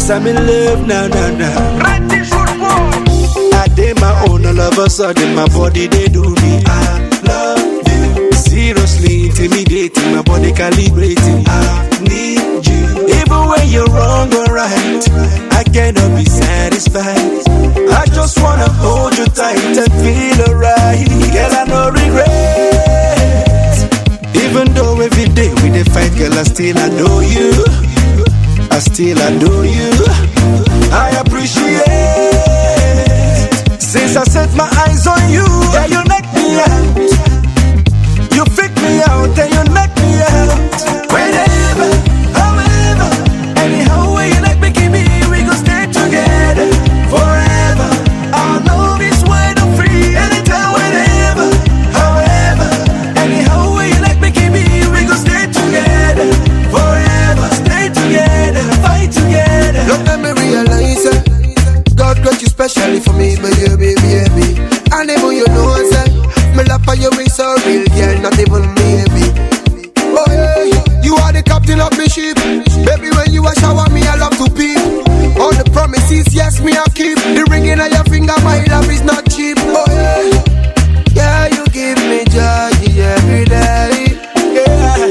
Cause I'm in love now, now, now. I did my own, all of a sudden my body they do me. I love you. Seriously intimidating, my body calibrating. I need you. Even when you're wrong or right, I cannot be satisfied. I just wanna hold you tight and feel alright. Girl, I no regret. Even though every day we dey fight, girl, I still adore you. I still adore you. I appreciate. Baby, when you a shower me, I love to peep. All the promises, yes, me I keep. The ringing on your finger, my love is not cheap. Oh yeah, yeah, you give me joy every day. Yeah.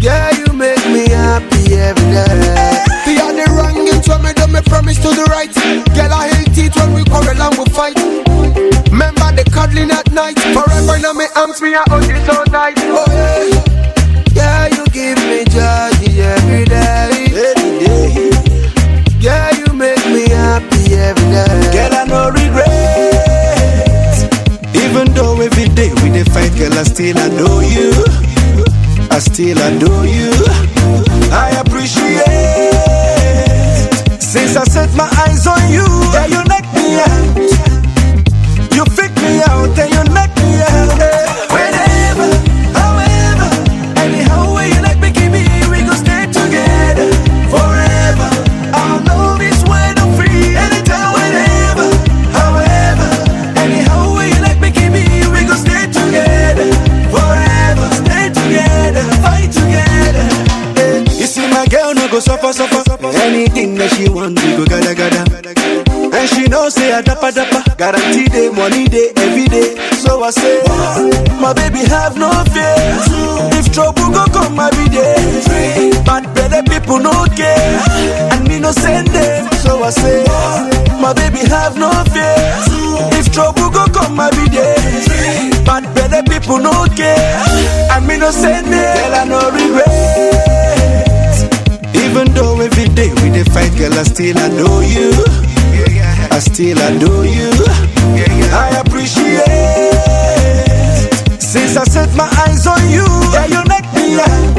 Yeah, you make me happy every day. The other wrong it when me do me promise to the right. Girl, I hate it when we quarrel and we fight. Remember the cuddling at night. Forever now me arms, me I hold you so tight. Oh yeah, I still adore you. I still adore you. I appreciate. Go suffer, suffer. Anything that she want, we go gada gada. And she know say I dappa dappa Guarantee day, money day, every day. So I say, my baby have no fear. If trouble go come, I be there. Bad belly people no care. And me no send them. So I say, my baby have no fear. If trouble go come, I be there. Bad belly people no care. And me no send them. Girl, I no regret even though every day we dey fight, girl, I still adore you. I still adore you. I appreciate. Since I set my eyes on you, yeah, you knock me out.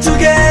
Together.